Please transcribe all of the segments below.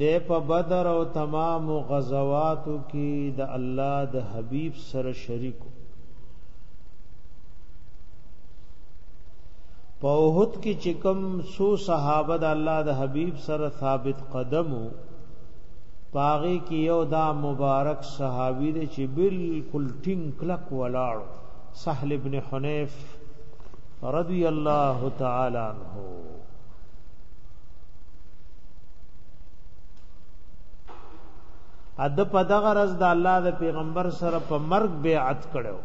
د په بدر او تمام غزواتو کې د الله د حبيب سره شریک په وحد کې چې کوم سو صحابه د الله د حبيب سره ثابت قدمو پاغي کې یو دا مبارک صحابي دی چې بالکل ټینګ کلک ولاړ سهل ابن حنیف رضی الله تعالی عنہ اد په دغه رز د الله د پیغمبر سره په مرګ بیعت کړو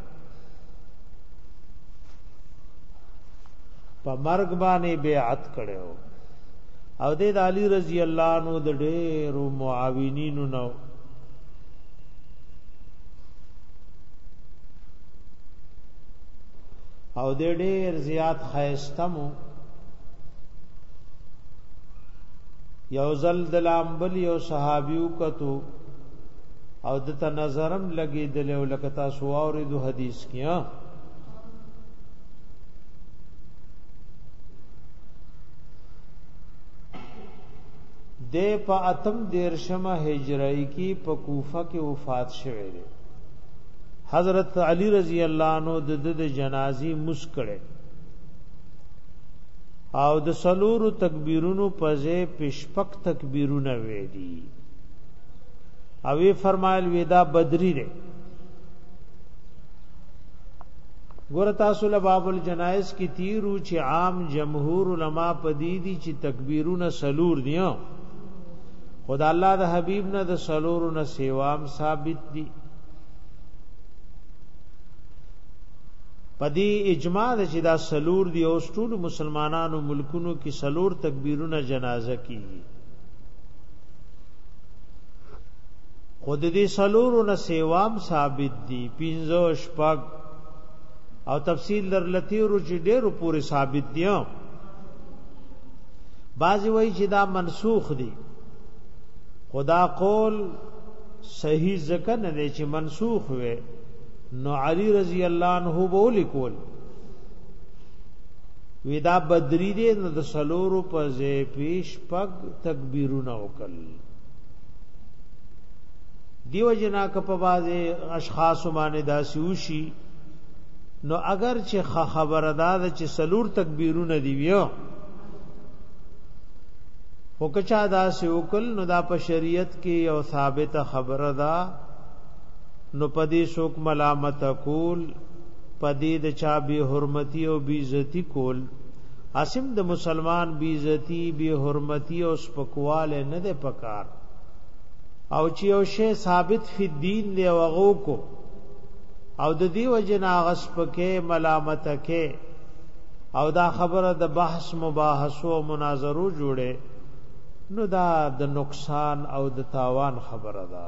په مرګ باندې بیعت کړو او د علی رضی الله عنه د ډېرو معاونینو نو او د ډېر زیات خیستمو یو زل دلامبل یو صحابیو کتو او د ته نظرم لګی دل او لکه تاسو اورې دو حدیث کیا د په اتم دیرشمه هجری کې په کوفه کې وفات شوه دی حضرت علی رضی الله عنه د د جنازي مسکړه او د سلورو تکبیرونو په ځای پشپک تکبیرونه وې دي او وی فرمایل ودا بدری ده ګور تاسو له باب الجنائز کی تیرو چې عام جمهور علما پدی دي چې تکبیرونه سلور دي خدا الله د حبیب نه د سلورو نه سیوام ثابت دي پدې اجماع ده چې دا سلور دی او ټول مسلمانانو ملکونو کې سلور تکبیرونه جنازه کیږي خود دې سلورو نه سیوام ثابت دي پینځو شپږ او تفصیل در لتیرو چې ډېرو پورې ثابت دي بعضی وایي چې دا منسوخ دي خدا قول صحیح ځکه نه دی چې منسوخ وي نو علی رضی الله عنه به لیکول ودا بدری دې نو د سلورو په زې پیش پګ تکبیرونه وکړ دیو جنا ک په بازه اشخاص باندې داسي وشي نو اگر چې خبره ده چې سلور تکبیرونه دی ویو خو کچا دا سیوکل نو دا په شریعت کې یو ثابت خبره ده نو پدی سوک ملامت کول پدی د چا بی حرمتی او بی عزتی کول اسیم د مسلمان بی عزتی بی حرمتی او سپکواله نه ده پکار او چې او شی ثابت فی دین دی وغو کو او د دی وجنا غس پکې ملامت کې او دا خبره د بحث مباحثو او مناظرو جوړه نو دا د نقصان او د تاوان خبره ده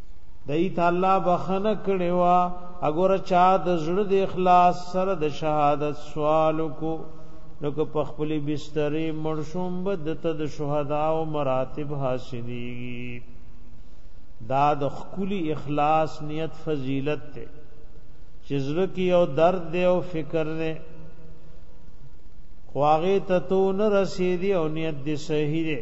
دای ته الله بخنه کړي وا اګور چا د زړه د اخلاص سره د شهادت سوال کو نو که په خپل بسترې مرشوم بد ته د شهدا او مراتب حاصلېږي دا د خپل اخلاص نیت فضیلت ته چې زړه کې یو درد دی او فکر دی خواغه ته تو نه رسیدي او نیت دې صحیح دی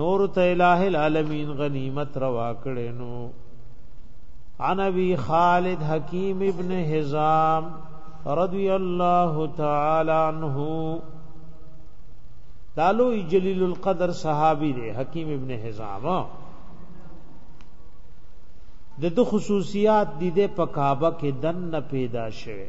نور ته الہ العالمین غنیمت روا کړي نو عن ابي خالد حکیم ابن حزام رضی الله تعالی عنہ دالو جلیل القدر صحابی دی حکیم ابن حزام د دو خصوصیات دي د پکابه کې دن پیدا شوه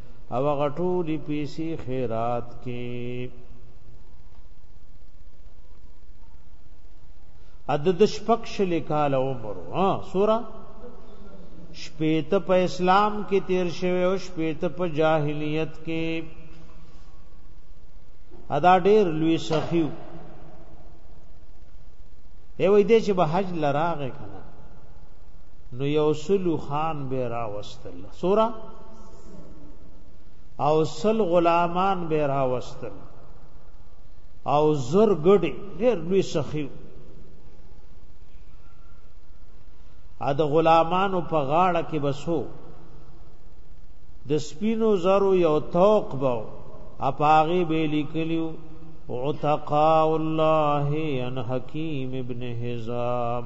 او غټولي پیسې خیرات کې اد د شپک شل کال عمر ها سورا شپېته په اسلام کې تیر شوی او شپېته په جاهلیت کې ادا ډیر لوی سخیو ای وای دې چې به حج لراغه کنه نو یو سلو خان به راوستل سورا او سل غلامان به راوستل او زر ګډي ډېر لوی سخی ا د غلامانو په غاړه کې بسو د سپینو زرو یو توق بو اپاغي به لیکلیو عتقاء الله ان حکیم ابن حزام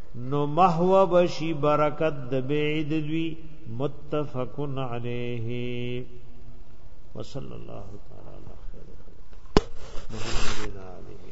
نو محو بشی برکت د بعید دوی متفقن علیه وصلی الله تعالی علی خیر محمد علی